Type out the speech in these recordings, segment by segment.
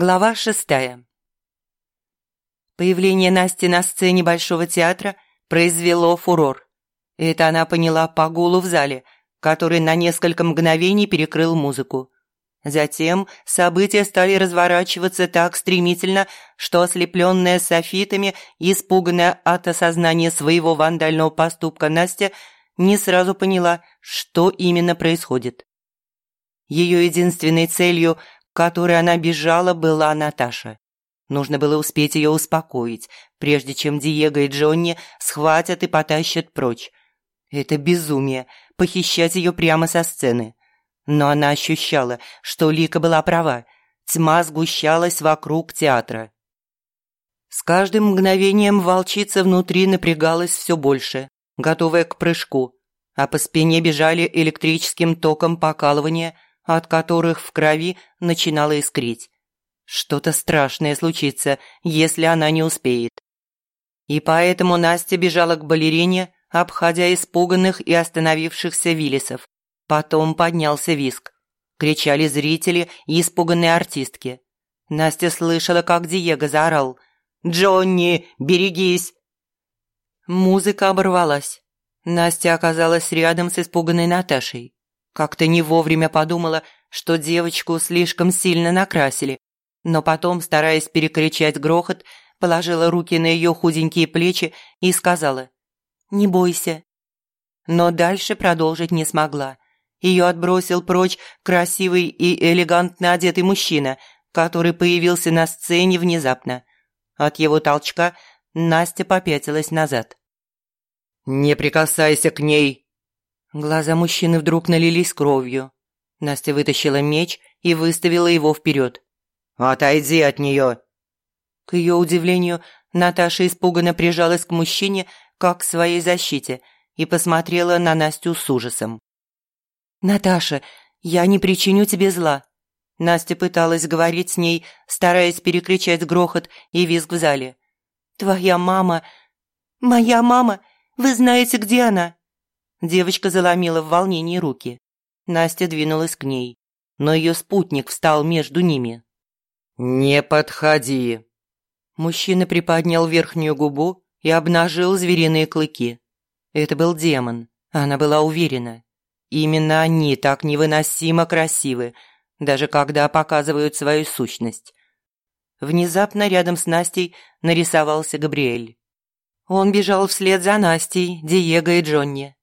Глава шестая. Появление Насти на сцене Большого театра произвело фурор. Это она поняла по гулу в зале, который на несколько мгновений перекрыл музыку. Затем события стали разворачиваться так стремительно, что ослепленная софитами испуганная от осознания своего вандального поступка Настя не сразу поняла, что именно происходит. Ее единственной целью – которой она бежала, была Наташа. Нужно было успеть ее успокоить, прежде чем Диего и Джонни схватят и потащат прочь. Это безумие – похищать ее прямо со сцены. Но она ощущала, что Лика была права. Тьма сгущалась вокруг театра. С каждым мгновением волчица внутри напрягалась все больше, готовая к прыжку, а по спине бежали электрическим током покалывания – от которых в крови начинало искрить. Что-то страшное случится, если она не успеет. И поэтому Настя бежала к балерине, обходя испуганных и остановившихся Виллисов. Потом поднялся виск. Кричали зрители и испуганные артистки. Настя слышала, как Диего заорал «Джонни, берегись!». Музыка оборвалась. Настя оказалась рядом с испуганной Наташей. Как-то не вовремя подумала, что девочку слишком сильно накрасили, но потом, стараясь перекричать грохот, положила руки на ее худенькие плечи и сказала «Не бойся». Но дальше продолжить не смогла. Ее отбросил прочь красивый и элегантно одетый мужчина, который появился на сцене внезапно. От его толчка Настя попятилась назад. «Не прикасайся к ней!» Глаза мужчины вдруг налились кровью. Настя вытащила меч и выставила его вперед. «Отойди от нее!» К ее удивлению, Наташа испуганно прижалась к мужчине, как к своей защите, и посмотрела на Настю с ужасом. «Наташа, я не причиню тебе зла». Настя пыталась говорить с ней, стараясь перекричать грохот и визг в зале. «Твоя мама...» «Моя мама? Вы знаете, где она?» Девочка заломила в волнении руки. Настя двинулась к ней, но ее спутник встал между ними. «Не подходи!» Мужчина приподнял верхнюю губу и обнажил звериные клыки. Это был демон, она была уверена. Именно они так невыносимо красивы, даже когда показывают свою сущность. Внезапно рядом с Настей нарисовался Габриэль. Он бежал вслед за Настей, Диего и Джонни.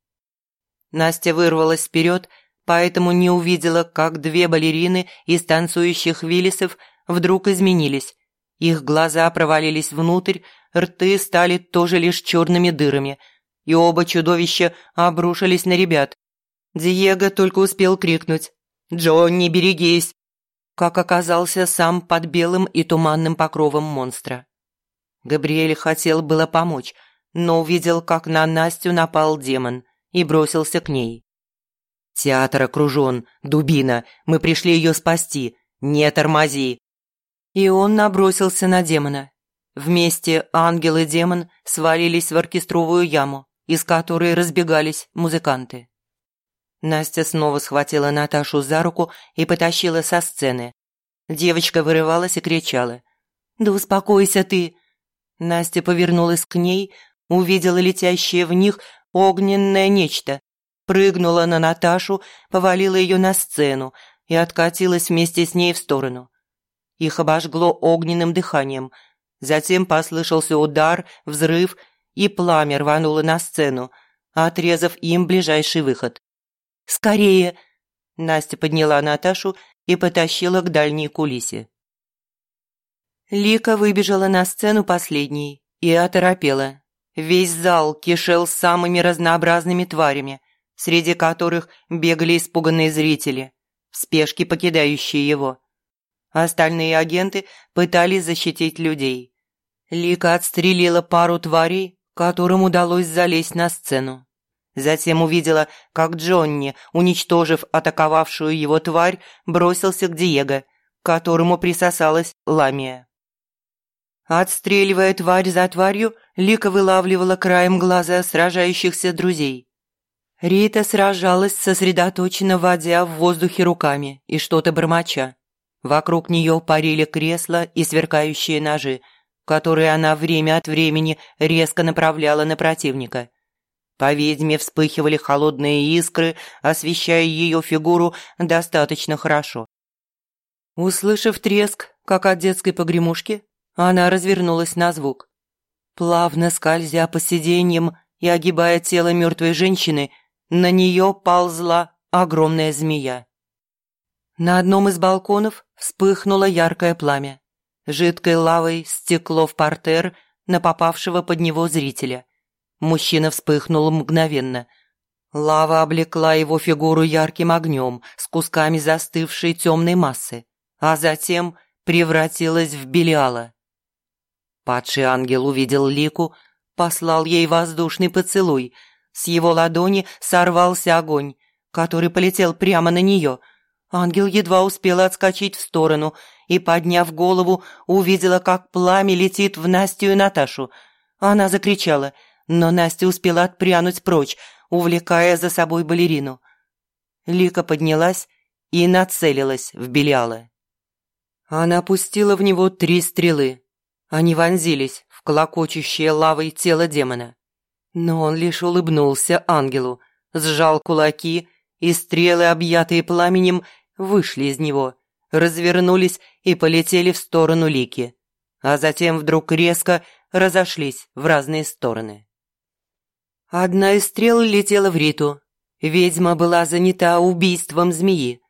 Настя вырвалась вперед, поэтому не увидела, как две балерины из танцующих Виллисов вдруг изменились. Их глаза провалились внутрь, рты стали тоже лишь черными дырами, и оба чудовища обрушились на ребят. Диего только успел крикнуть «Джонни, берегись!», как оказался сам под белым и туманным покровом монстра. Габриэль хотел было помочь, но увидел, как на Настю напал демон – и бросился к ней. «Театр окружен, дубина, мы пришли ее спасти, не тормози!» И он набросился на демона. Вместе ангел и демон свалились в оркестровую яму, из которой разбегались музыканты. Настя снова схватила Наташу за руку и потащила со сцены. Девочка вырывалась и кричала. «Да успокойся ты!» Настя повернулась к ней, увидела летящее в них огненное нечто. Прыгнула на Наташу, повалила ее на сцену и откатилась вместе с ней в сторону. Их обожгло огненным дыханием. Затем послышался удар, взрыв, и пламя рвануло на сцену, отрезав им ближайший выход. «Скорее!» Настя подняла Наташу и потащила к дальней кулисе. Лика выбежала на сцену последней и оторопела, Весь зал кишел самыми разнообразными тварями, среди которых бегали испуганные зрители, в спешке покидающие его. Остальные агенты пытались защитить людей. Лика отстрелила пару тварей, которым удалось залезть на сцену. Затем увидела, как Джонни, уничтожив атаковавшую его тварь, бросился к Диего, к которому присосалась Ламия. Отстреливая тварь за тварью, Лика вылавливала краем глаза сражающихся друзей. Рита сражалась, сосредоточенно водя в воздухе руками и что-то бормоча. Вокруг нее парили кресла и сверкающие ножи, которые она время от времени резко направляла на противника. По ведьме вспыхивали холодные искры, освещая ее фигуру достаточно хорошо. Услышав треск, как от детской погремушки, она развернулась на звук. Плавно скользя по сиденьям и огибая тело мертвой женщины, на нее ползла огромная змея. На одном из балконов вспыхнуло яркое пламя. Жидкой лавой стекло в портер на попавшего под него зрителя. Мужчина вспыхнул мгновенно. Лава облекла его фигуру ярким огнем с кусками застывшей темной массы, а затем превратилась в Белиала. Падший ангел увидел Лику, послал ей воздушный поцелуй. С его ладони сорвался огонь, который полетел прямо на нее. Ангел едва успел отскочить в сторону и, подняв голову, увидела, как пламя летит в Настю и Наташу. Она закричала – но Настя успела отпрянуть прочь, увлекая за собой балерину. Лика поднялась и нацелилась в Белиала. Она пустила в него три стрелы. Они вонзились в колокочущее лавой тело демона. Но он лишь улыбнулся ангелу, сжал кулаки, и стрелы, объятые пламенем, вышли из него, развернулись и полетели в сторону Лики, а затем вдруг резко разошлись в разные стороны. Одна из стрел летела в Риту. Ведьма была занята убийством змеи.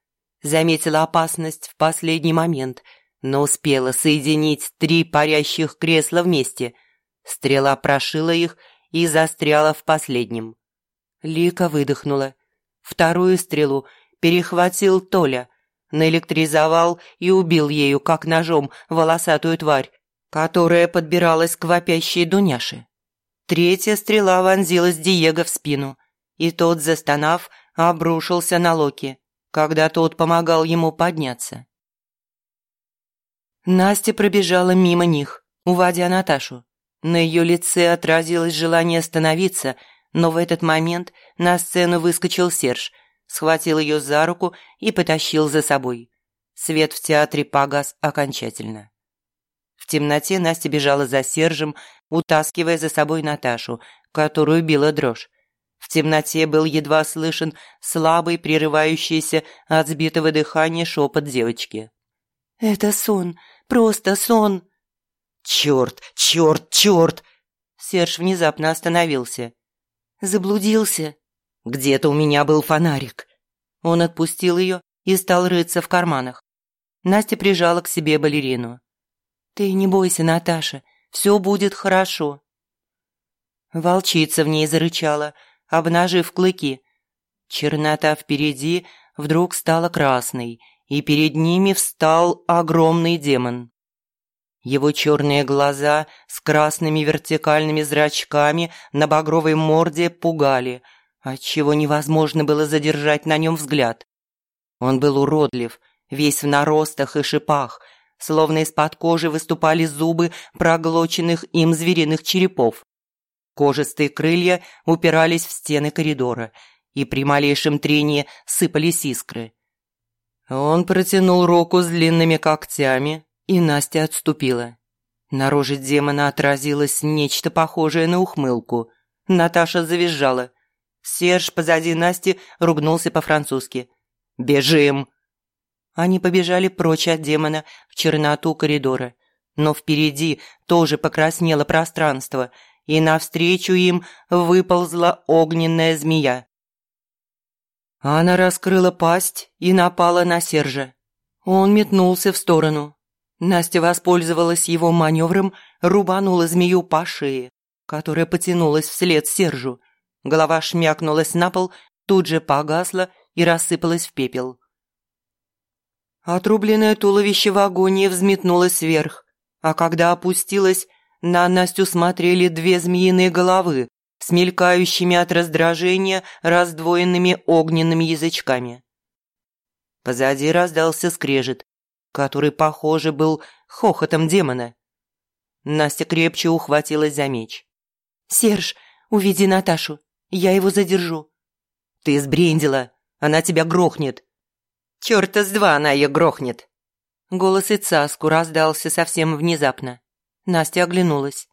Заметила опасность в последний момент, но успела соединить три парящих кресла вместе. Стрела прошила их и застряла в последнем. Лика выдохнула. Вторую стрелу перехватил Толя, наэлектризовал и убил ею, как ножом, волосатую тварь, которая подбиралась к вопящей Дуняше. Третья стрела вонзилась Диего в спину, и тот, застонав, обрушился на Локи, когда тот помогал ему подняться. Настя пробежала мимо них, уводя Наташу. На ее лице отразилось желание остановиться, но в этот момент на сцену выскочил Серж, схватил ее за руку и потащил за собой. Свет в театре погас окончательно. В темноте Настя бежала за Сержем, утаскивая за собой Наташу, которую била дрожь. В темноте был едва слышен слабый, прерывающийся от сбитого дыхания шепот девочки. «Это сон, просто сон!» «Черт, черт, черт!» Серж внезапно остановился. «Заблудился?» «Где-то у меня был фонарик». Он отпустил ее и стал рыться в карманах. Настя прижала к себе балерину. «Ты не бойся, Наташа, все будет хорошо». Волчица в ней зарычала, обнажив клыки. Чернота впереди вдруг стала красной, и перед ними встал огромный демон. Его черные глаза с красными вертикальными зрачками на багровой морде пугали, отчего невозможно было задержать на нем взгляд. Он был уродлив, весь в наростах и шипах – словно из-под кожи выступали зубы проглоченных им звериных черепов. Кожистые крылья упирались в стены коридора, и при малейшем трении сыпались искры. Он протянул руку с длинными когтями, и Настя отступила. На роже демона отразилось нечто похожее на ухмылку. Наташа завизжала. Серж позади Насти ругнулся по-французски. «Бежим!» Они побежали прочь от демона в черноту коридора. Но впереди тоже покраснело пространство, и навстречу им выползла огненная змея. Она раскрыла пасть и напала на Сержа. Он метнулся в сторону. Настя воспользовалась его маневром, рубанула змею по шее, которая потянулась вслед Сержу. Голова шмякнулась на пол, тут же погасла и рассыпалась в пепел. Отрубленное туловище в агонии взметнулось вверх, а когда опустилось, на Настю смотрели две змеиные головы с мелькающими от раздражения раздвоенными огненными язычками. Позади раздался скрежет, который, похоже, был хохотом демона. Настя крепче ухватилась за меч. «Серж, уведи Наташу, я его задержу». «Ты сбрендила, она тебя грохнет», Чёрта с два она ее грохнет. Голос Ицаску раздался совсем внезапно. Настя оглянулась.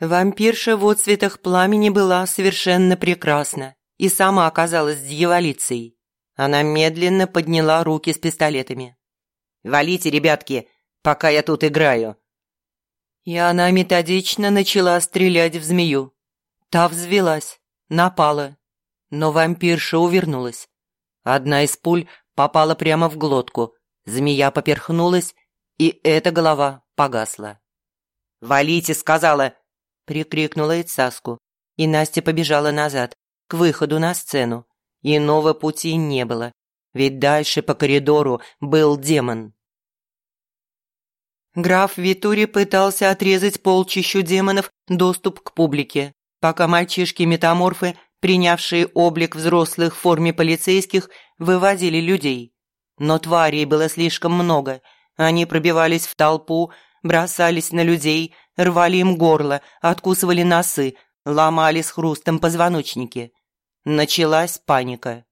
Вампирша в отцветах пламени была совершенно прекрасна и сама оказалась дьяволицей. Она медленно подняла руки с пистолетами. «Валите, ребятки, пока я тут играю!» И она методично начала стрелять в змею. Та взвелась, напала, но вампирша увернулась. Одна из пуль попала прямо в глотку, змея поперхнулась, и эта голова погасла. «Валите!» — сказала, — прикрикнула Ицаску, и Настя побежала назад, к выходу на сцену. Иного пути не было, ведь дальше по коридору был демон. Граф Витури пытался отрезать полчищу демонов доступ к публике, пока мальчишки-метаморфы, принявшие облик взрослых в форме полицейских, выводили людей. Но тварей было слишком много, они пробивались в толпу, бросались на людей, рвали им горло, откусывали носы, ломали с хрустом позвоночники. Началась паника.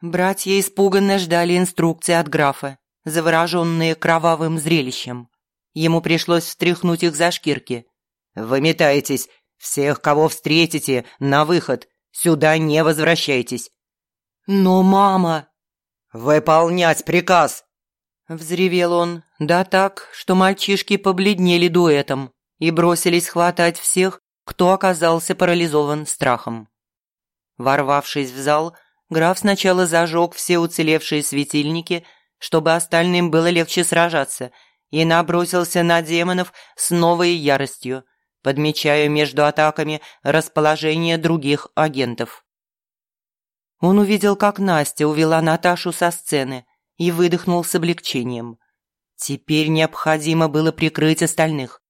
Братья испуганно ждали инструкции от графа, завороженные кровавым зрелищем. Ему пришлось встряхнуть их за шкирки. «Выметайтесь! Всех, кого встретите, на выход! Сюда не возвращайтесь!» «Но мама...» «Выполнять приказ!» Взревел он, да так, что мальчишки побледнели дуэтом и бросились хватать всех, кто оказался парализован страхом. Ворвавшись в зал, граф сначала зажег все уцелевшие светильники, чтобы остальным было легче сражаться, и набросился на демонов с новой яростью, подмечая между атаками расположение других агентов. Он увидел, как Настя увела Наташу со сцены и выдохнул с облегчением. Теперь необходимо было прикрыть остальных.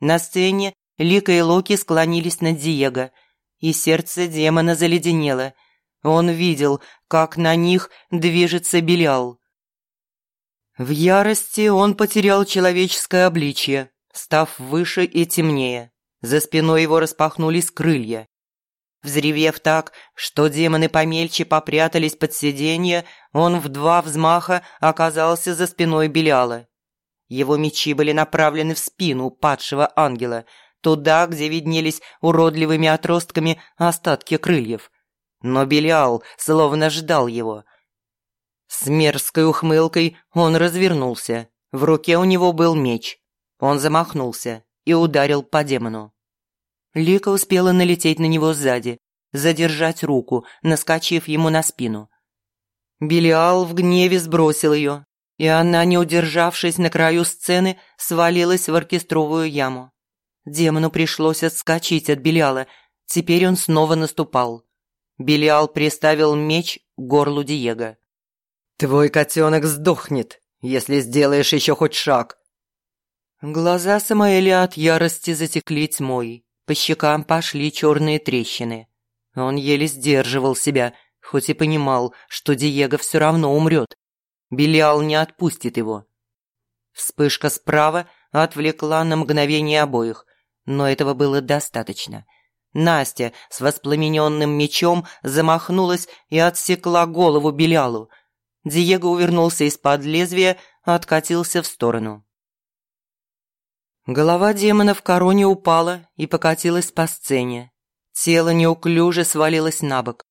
На сцене Лика и Локи склонились над Диего – и сердце демона заледенело. Он видел, как на них движется Белял. В ярости он потерял человеческое обличье, став выше и темнее. За спиной его распахнулись крылья. Взревев так, что демоны помельче попрятались под сиденье, он в два взмаха оказался за спиной Беляла. Его мечи были направлены в спину падшего ангела – туда, где виднелись уродливыми отростками остатки крыльев. Но Белиал словно ждал его. С мерзкой ухмылкой он развернулся. В руке у него был меч. Он замахнулся и ударил по демону. Лика успела налететь на него сзади, задержать руку, наскочив ему на спину. Белиал в гневе сбросил ее, и она, не удержавшись на краю сцены, свалилась в оркестровую яму. Демону пришлось отскочить от Белиала. Теперь он снова наступал. Белиал приставил меч к горлу Диего. «Твой котенок сдохнет, если сделаешь еще хоть шаг!» Глаза Самаэля от ярости затекли тьмой. По щекам пошли черные трещины. Он еле сдерживал себя, хоть и понимал, что Диего все равно умрет. Белиал не отпустит его. Вспышка справа отвлекла на мгновение обоих но этого было достаточно. Настя с воспламененным мечом замахнулась и отсекла голову Белялу. Диего увернулся из-под лезвия, откатился в сторону. Голова демона в короне упала и покатилась по сцене. Тело неуклюже свалилось на бок.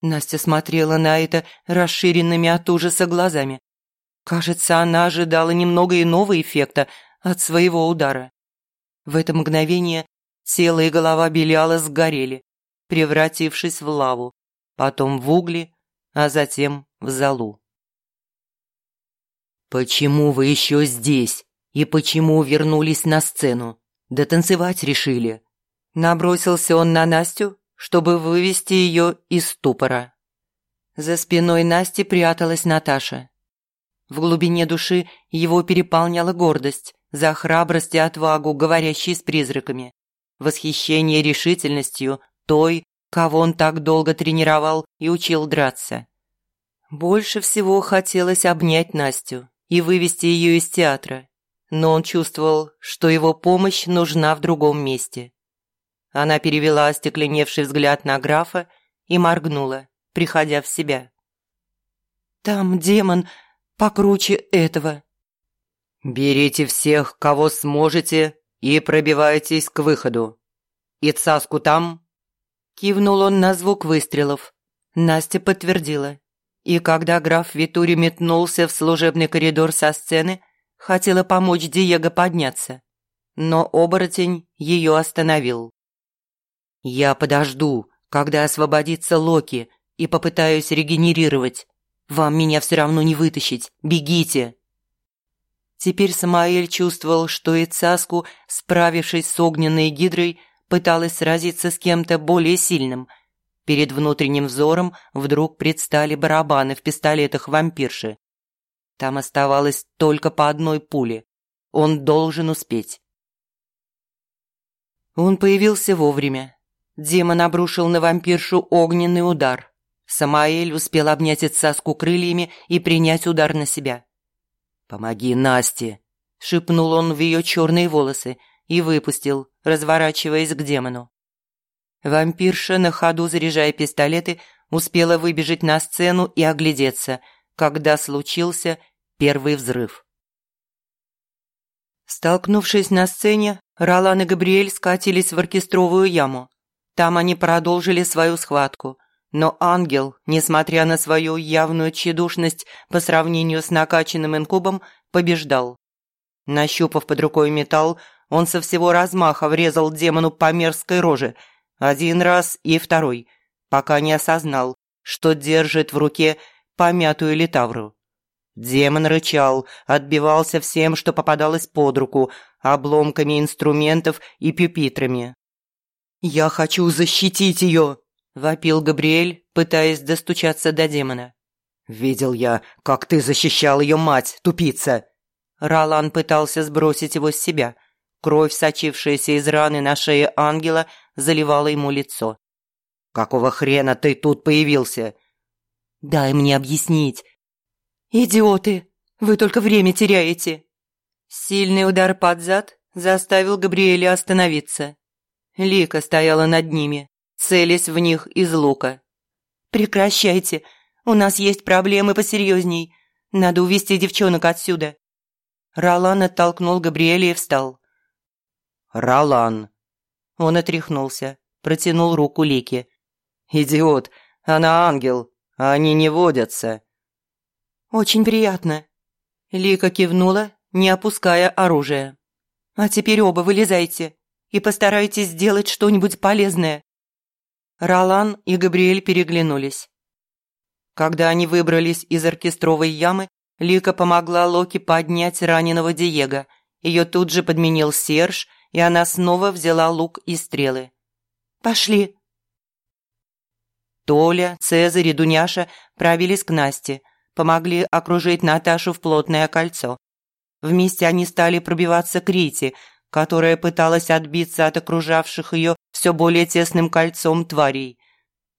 Настя смотрела на это расширенными от ужаса глазами. Кажется, она ожидала немного иного эффекта от своего удара. В это мгновение тело и голова Белиала сгорели, превратившись в лаву, потом в угли, а затем в золу. «Почему вы еще здесь? И почему вернулись на сцену? Да танцевать решили?» Набросился он на Настю, чтобы вывести ее из ступора. За спиной Насти пряталась Наташа. В глубине души его переполняла гордость за храбрость и отвагу, говорящие с призраками, восхищение решительностью той, кого он так долго тренировал и учил драться. Больше всего хотелось обнять Настю и вывести ее из театра, но он чувствовал, что его помощь нужна в другом месте. Она перевела остекленевший взгляд на графа и моргнула, приходя в себя. «Там демон, покруче этого». «Берите всех, кого сможете, и пробивайтесь к выходу. И Цаску там?» Кивнул он на звук выстрелов. Настя подтвердила. И когда граф Витури метнулся в служебный коридор со сцены, хотела помочь Диего подняться. Но оборотень ее остановил. «Я подожду, когда освободится Локи, и попытаюсь регенерировать. Вам меня все равно не вытащить. Бегите!» Теперь Самаэль чувствовал, что и Цаску, справившись с огненной гидрой, пыталась сразиться с кем-то более сильным – Перед внутренним взором вдруг предстали барабаны в пистолетах вампирши. Там оставалось только по одной пуле. Он должен успеть. Он появился вовремя. Демон обрушил на вампиршу огненный удар. Самаэль успел обнять Ицаску крыльями и принять удар на себя. «Помоги Насте!» – шепнул он в ее черные волосы и выпустил, разворачиваясь к демону. Вампирша, на ходу заряжая пистолеты, успела выбежать на сцену и оглядеться, когда случился первый взрыв. Столкнувшись на сцене, Ролан и Габриэль скатились в оркестровую яму. Там они продолжили свою схватку, но ангел, несмотря на свою явную тщедушность по сравнению с накачанным инкубом, побеждал. Нащупав под рукой металл, он со всего размаха врезал демону по мерзкой роже – один раз и второй, пока не осознал, что держит в руке помятую литавру. Демон рычал, отбивался всем, что попадалось под руку, обломками инструментов и пюпитрами. «Я хочу защитить ее!» – вопил Габриэль, пытаясь достучаться до демона. «Видел я, как ты защищал ее мать, тупица!» Ролан пытался сбросить его с себя. Кровь, сочившаяся из раны на шее ангела, заливала ему лицо. «Какого хрена ты тут появился?» «Дай мне объяснить». «Идиоты! Вы только время теряете!» Сильный удар под зад заставил Габриэля остановиться. Лика стояла над ними, целясь в них из лука. «Прекращайте! У нас есть проблемы посерьезней. Надо увести девчонок отсюда». Ролан оттолкнул Габриэля и встал. «Ролан!» Он отряхнулся, протянул руку Лике. «Идиот! Она ангел! Они не водятся!» «Очень приятно!» Лика кивнула, не опуская оружие. «А теперь оба вылезайте и постарайтесь сделать что-нибудь полезное». Ролан и Габриэль переглянулись. Когда они выбрались из оркестровой ямы, Лика помогла Локи поднять раненого Диего. Ее тут же подменил Серж – и она снова взяла лук и стрелы. «Пошли!» Толя, Цезарь и Дуняша правились к Насте, помогли окружить Наташу в плотное кольцо. Вместе они стали пробиваться к Рите, которая пыталась отбиться от окружавших ее все более тесным кольцом тварей.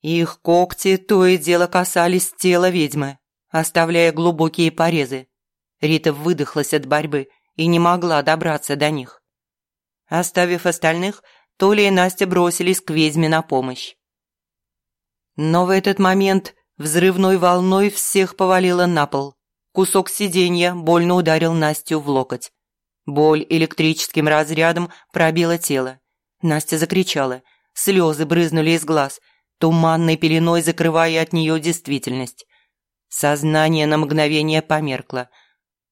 Их когти то и дело касались тела ведьмы, оставляя глубокие порезы. Рита выдохлась от борьбы и не могла добраться до них. Оставив остальных, Толя и Настя бросились к ведьме на помощь. Но в этот момент взрывной волной всех повалило на пол. Кусок сиденья больно ударил Настю в локоть. Боль электрическим разрядом пробила тело. Настя закричала. Слезы брызнули из глаз, туманной пеленой закрывая от нее действительность. Сознание на мгновение померкло.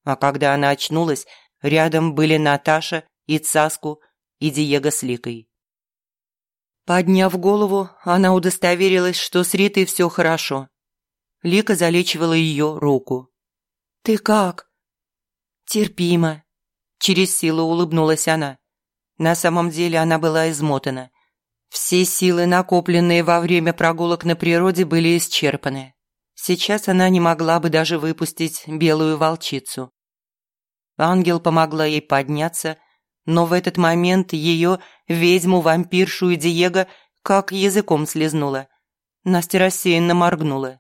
А когда она очнулась, рядом были Наташа и Цаску и Диего с Ликой. Подняв голову, она удостоверилась, что с Ритой все хорошо. Лика залечивала ее руку. «Ты как?» «Терпимо», – через силу улыбнулась она. На самом деле она была измотана. Все силы, накопленные во время прогулок на природе, были исчерпаны. Сейчас она не могла бы даже выпустить белую волчицу. Ангел помогла ей подняться – но в этот момент ее, ведьму, вампиршу и Диего, как языком слезнула. Настя рассеянно моргнула.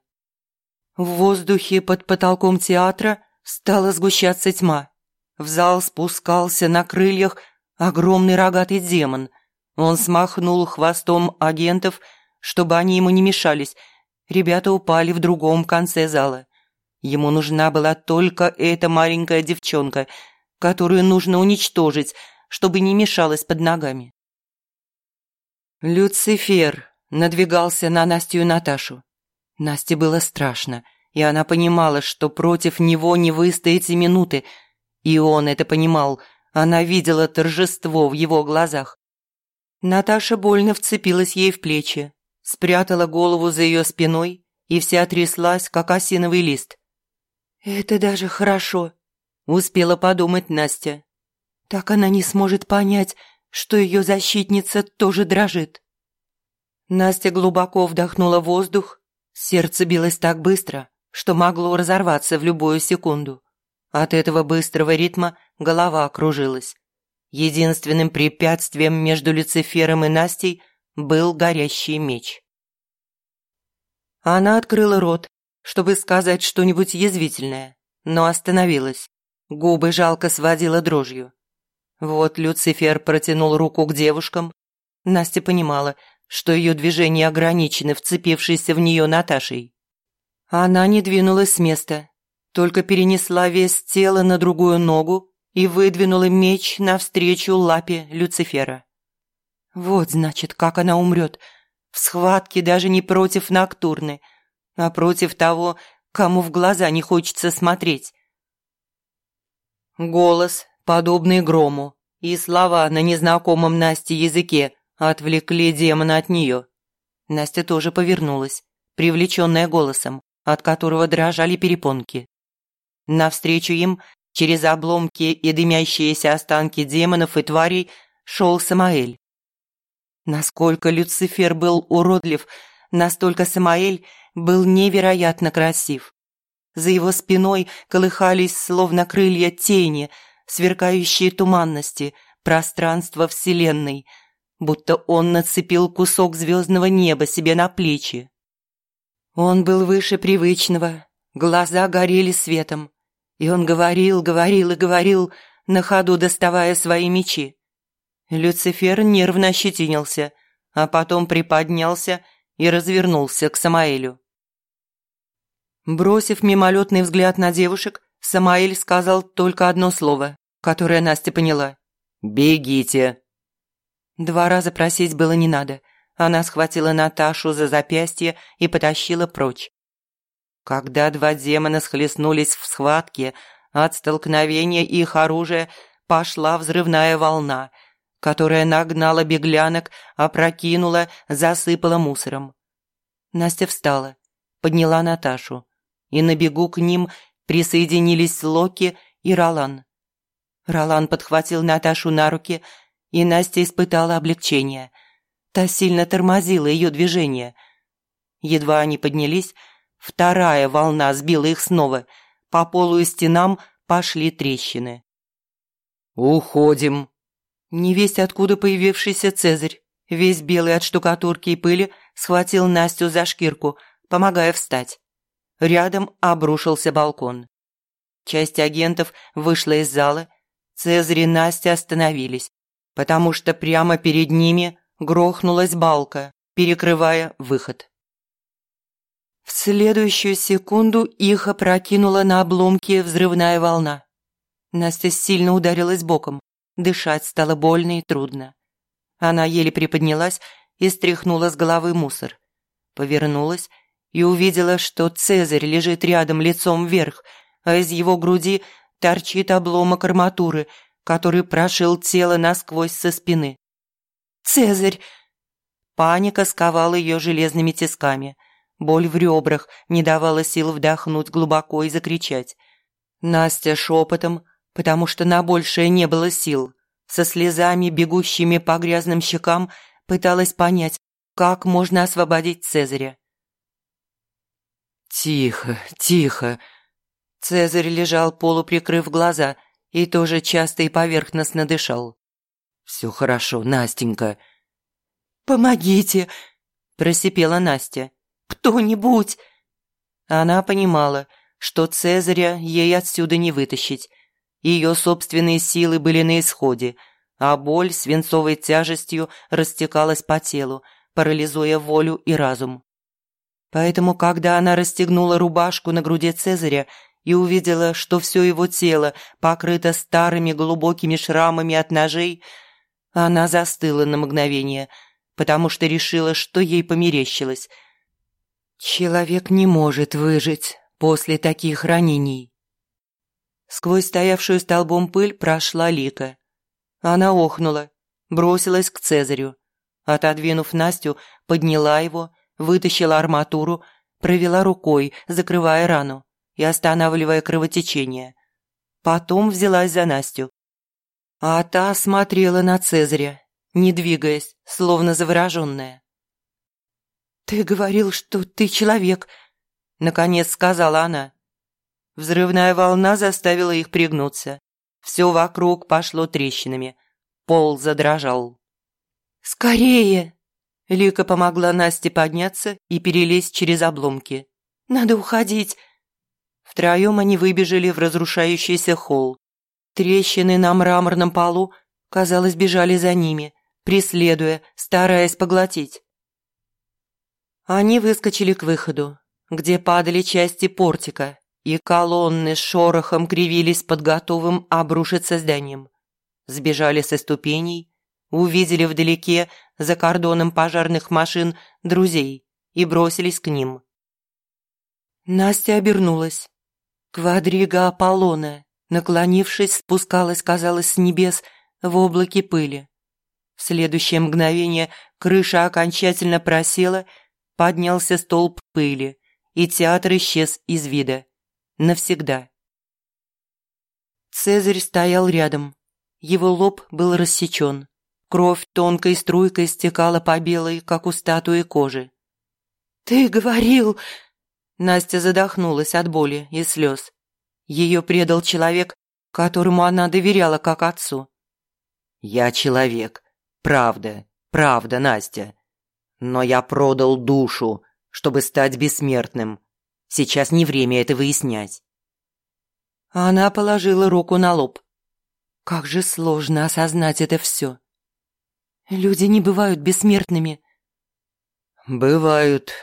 В воздухе под потолком театра стала сгущаться тьма. В зал спускался на крыльях огромный рогатый демон. Он смахнул хвостом агентов, чтобы они ему не мешались. Ребята упали в другом конце зала. Ему нужна была только эта маленькая девчонка, которую нужно уничтожить, чтобы не мешалась под ногами. Люцифер надвигался на Настю и Наташу. Насте было страшно, и она понимала, что против него не выстоит и минуты. И он это понимал, она видела торжество в его глазах. Наташа больно вцепилась ей в плечи, спрятала голову за ее спиной и вся тряслась, как осиновый лист. «Это даже хорошо», – успела подумать Настя. «Так она не сможет понять, что ее защитница тоже дрожит». Настя глубоко вдохнула воздух, сердце билось так быстро, что могло разорваться в любую секунду. От этого быстрого ритма голова окружилась. Единственным препятствием между Люцифером и Настей был горящий меч. Она открыла рот, чтобы сказать что-нибудь язвительное, но остановилась. Губы жалко сводила дрожью. Вот Люцифер протянул руку к девушкам. Настя понимала, что ее движения ограничены вцепившейся в нее Наташей. Она не двинулась с места, только перенесла вес тела на другую ногу и выдвинула меч навстречу лапе Люцифера. Вот, значит, как она умрет. В схватке даже не против Ноктурны, а против того, кому в глаза не хочется смотреть. Голос, подобный грому, и слова на незнакомом Насте языке отвлекли демона от нее. Настя тоже повернулась, привлеченная голосом, от которого дрожали перепонки. Навстречу им, через обломки и дымящиеся останки демонов и тварей, шел Самаэль. Насколько Люцифер был уродлив, настолько Самаэль был невероятно красив. За его спиной колыхались, словно крылья тени, сверкающие туманности, пространство Вселенной, будто он нацепил кусок звездного неба себе на плечи. Он был выше привычного, глаза горели светом, и он говорил, говорил и говорил, на ходу доставая свои мечи. Люцифер нервно ощетинился, а потом приподнялся и развернулся к Самаэлю. Бросив мимолетный взгляд на девушек, Самаэль сказал только одно слово, которое Настя поняла. «Бегите!» Два раза просить было не надо. Она схватила Наташу за запястье и потащила прочь. Когда два демона схлестнулись в схватке, от столкновения их оружия пошла взрывная волна, которая нагнала беглянок, опрокинула, засыпала мусором. Настя встала, подняла Наташу и на бегу к ним присоединились Локи и Ролан. Ролан подхватил Наташу на руки, и Настя испытала облегчение. Та сильно тормозила ее движение. Едва они поднялись, вторая волна сбила их снова. По полу и стенам пошли трещины. «Уходим!» Невесть откуда появившийся Цезарь, весь белый от штукатурки и пыли, схватил Настю за шкирку, помогая встать. Рядом обрушился балкон. Часть агентов вышла из зала. Цезарь и Настя остановились, потому что прямо перед ними грохнулась балка, перекрывая выход. В следующую секунду их опрокинула на обломки взрывная волна. Настя сильно ударилась боком, дышать стало больно и трудно. Она еле приподнялась и стряхнула с головы мусор. Повернулась и увидела, что Цезарь лежит рядом лицом вверх, а из его груди торчит обломок арматуры, который прошил тело насквозь со спины. «Цезарь!» Паника сковала ее железными тисками. Боль в ребрах не давала сил вдохнуть глубоко и закричать. Настя шепотом, потому что на большее не было сил, со слезами, бегущими по грязным щекам, пыталась понять, как можно освободить Цезаря. «Тихо, тихо!» Цезарь лежал полуприкрыв глаза и тоже часто и поверхностно дышал. «Все хорошо, Настенька». «Помогите!» – просипела Настя. «Кто-нибудь!» Она понимала, что Цезаря ей отсюда не вытащить. Ее собственные силы были на исходе, а боль свинцовой тяжестью растекалась по телу, парализуя волю и разум. Поэтому, когда она расстегнула рубашку на груди Цезаря и увидела, что все его тело покрыто старыми глубокими шрамами от ножей, она застыла на мгновение, потому что решила, что ей померещилось. Человек не может выжить после таких ранений. Сквозь стоявшую столбом пыль прошла Лика. Она охнула, бросилась к Цезарю. Отодвинув Настю, подняла его, вытащила арматуру, провела рукой, закрывая рану и останавливая кровотечение. Потом взялась за Настю. А та смотрела на Цезаря, не двигаясь, словно завороженная. «Ты говорил, что ты человек», — наконец сказала она. Взрывная волна заставила их пригнуться. Все вокруг пошло трещинами. Пол задрожал. «Скорее!» Лика помогла Насте подняться и перелезть через обломки. «Надо уходить!» Втроем они выбежали в разрушающийся холл. Трещины на мраморном полу, казалось, бежали за ними, преследуя, стараясь поглотить. Они выскочили к выходу, где падали части портика, и колонны с шорохом кривились под готовым обрушиться зданием. Сбежали со ступеней, увидели вдалеке, за кордоном пожарных машин, друзей и бросились к ним. Настя обернулась. Квадрига Аполлона, наклонившись, спускалась, казалось, с небес в облаке пыли. В следующее мгновение крыша окончательно просела, поднялся столб пыли, и театр исчез из вида навсегда. Цезарь стоял рядом. Его лоб был рассечен. Кровь тонкой струйкой стекала по белой, как у статуи кожи. «Ты говорил...» Настя задохнулась от боли и слез. Ее предал человек, которому она доверяла как отцу. «Я человек. Правда, правда, Настя. Но я продал душу, чтобы стать бессмертным. Сейчас не время это выяснять. Она положила руку на лоб. Как же сложно осознать это все. Люди не бывают бессмертными. Бывают.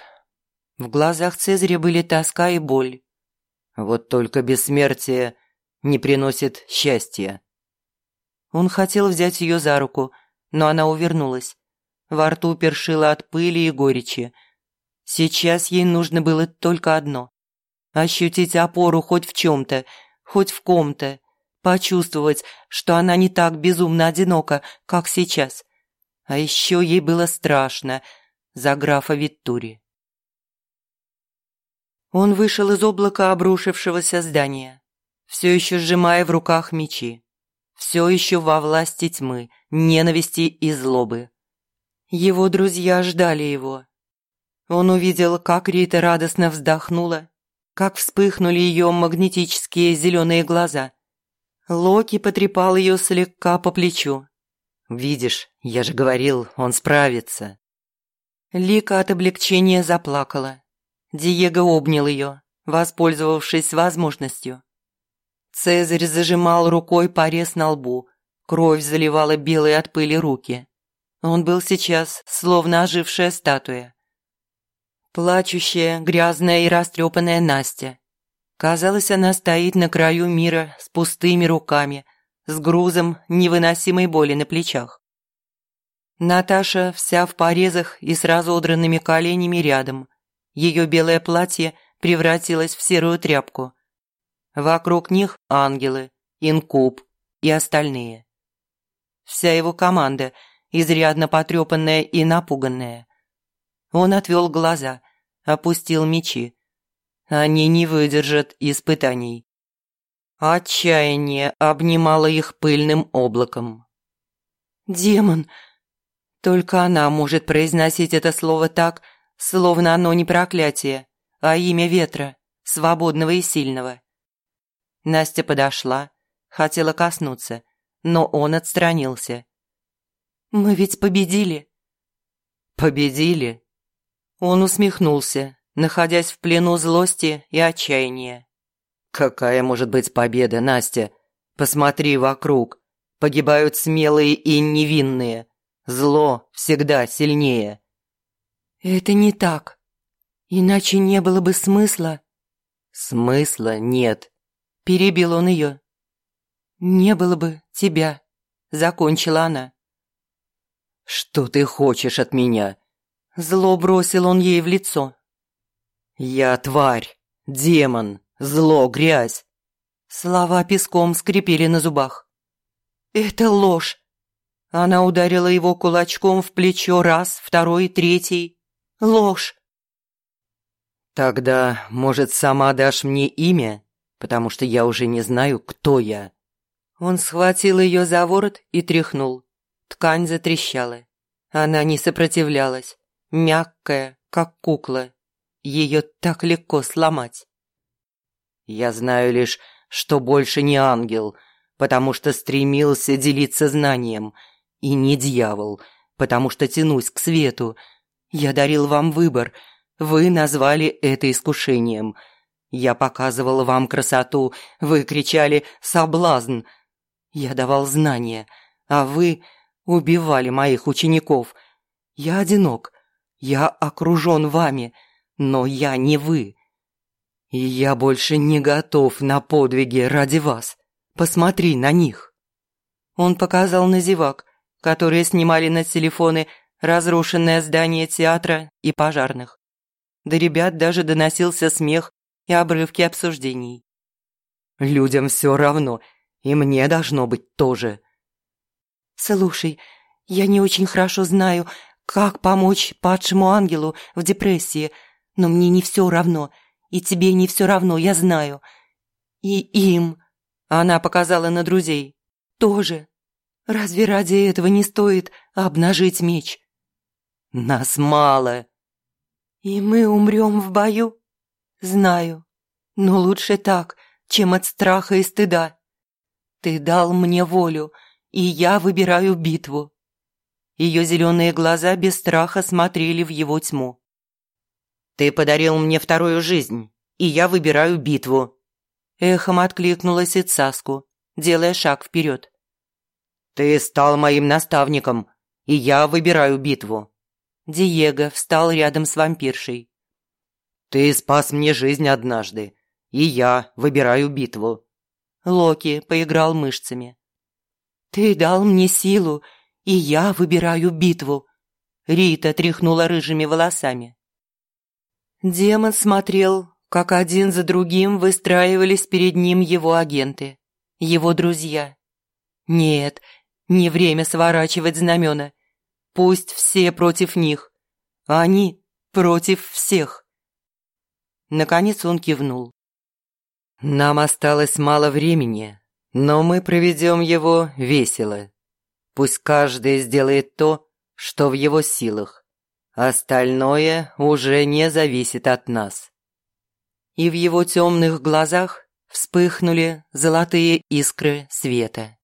В глазах Цезаря были тоска и боль. Вот только бессмертие не приносит счастья. Он хотел взять ее за руку, но она увернулась. Во рту першила от пыли и горечи. Сейчас ей нужно было только одно – ощутить опору хоть в чем-то, хоть в ком-то, почувствовать, что она не так безумно одинока, как сейчас. А еще ей было страшно за графа Виттури. Он вышел из облака обрушившегося здания, все еще сжимая в руках мечи, все еще во власти тьмы, ненависти и злобы. Его друзья ждали его, он увидел, как Рита радостно вздохнула, как вспыхнули ее магнетические зеленые глаза. Локи потрепал ее слегка по плечу. «Видишь, я же говорил, он справится». Лика от облегчения заплакала. Диего обнял ее, воспользовавшись возможностью. Цезарь зажимал рукой порез на лбу, кровь заливала белые от пыли руки. Он был сейчас словно ожившая статуя. Плачущая, грязная и растрепанная Настя. Казалось, она стоит на краю мира с пустыми руками, с грузом невыносимой боли на плечах. Наташа вся в порезах и с разодранными коленями рядом. Ее белое платье превратилось в серую тряпку. Вокруг них ангелы, инкуб и остальные. Вся его команда, изрядно потрепанная и напуганная. Он отвел глаза, опустил мечи. Они не выдержат испытаний. Отчаяние обнимало их пыльным облаком. «Демон!» Только она может произносить это слово так, словно оно не проклятие, а имя ветра, свободного и сильного. Настя подошла, хотела коснуться, но он отстранился. «Мы ведь победили!» «Победили?» Он усмехнулся, находясь в плену злости и отчаяния. «Какая может быть победа, Настя? Посмотри вокруг. Погибают смелые и невинные. Зло всегда сильнее». «Это не так». Иначе не было бы смысла. Смысла нет. Перебил он ее. Не было бы тебя. Закончила она. Что ты хочешь от меня? Зло бросил он ей в лицо. Я тварь, демон, зло, грязь. Слова песком скрипели на зубах. «Это ложь!» Она ударила его кулачком в плечо раз, второй, третий. «Ложь!» «Тогда, может, сама дашь мне имя, потому что я уже не знаю, кто я». Он схватил ее за ворот и тряхнул. Ткань затрещала. Она не сопротивлялась, мягкая, как кукла. Ее так легко сломать. «Я знаю лишь, что больше не ангел, потому что стремился делиться знанием, и не дьявол, потому что тянусь к свету. Я дарил вам выбор, вы назвали это искушением. Я показывал вам красоту, вы кричали «соблазн». Я давал знания, а вы убивали моих учеников. Я одинок, я окружен вами, но я не вы. И я больше не готов на подвиги ради вас. Посмотри на них. Он показал на зевак, которые снимали на телефоны разрушенное здание театра и пожарных. До ребят даже доносился смех и обрывки обсуждений. «Людям все равно, и мне должно быть тоже». «Слушай, я не очень хорошо знаю, как помочь падшему ангелу в депрессии, но мне не все равно, и тебе не все равно, я знаю. И им...» Она показала на друзей. «Тоже. Разве ради этого не стоит обнажить меч?» «Нас мало». «И мы умрем в бою?» «Знаю. Но лучше так, чем от страха и стыда. Ты дал мне волю, и я выбираю битву». Ее зеленые глаза без страха смотрели в его тьму. «Ты подарил мне вторую жизнь, и я выбираю битву», Эхом откликнулась Ицаску, делая шаг вперед. «Ты стал моим наставником, и я выбираю битву». Диего встал рядом с вампиршей. «Ты спас мне жизнь однажды, и я выбираю битву». Локи поиграл мышцами. «Ты дал мне силу, и я выбираю битву». Рита тряхнула рыжими волосами. Демон смотрел как один за другим выстраивались перед ним его агенты, его друзья. Нет, не время сворачивать знамена. Пусть все против них, а они против всех. Наконец он кивнул. «Нам осталось мало времени, но мы проведем его весело. Пусть каждый сделает то, что в его силах. Остальное уже не зависит от нас» и в его темных глазах вспыхнули золотые искры света.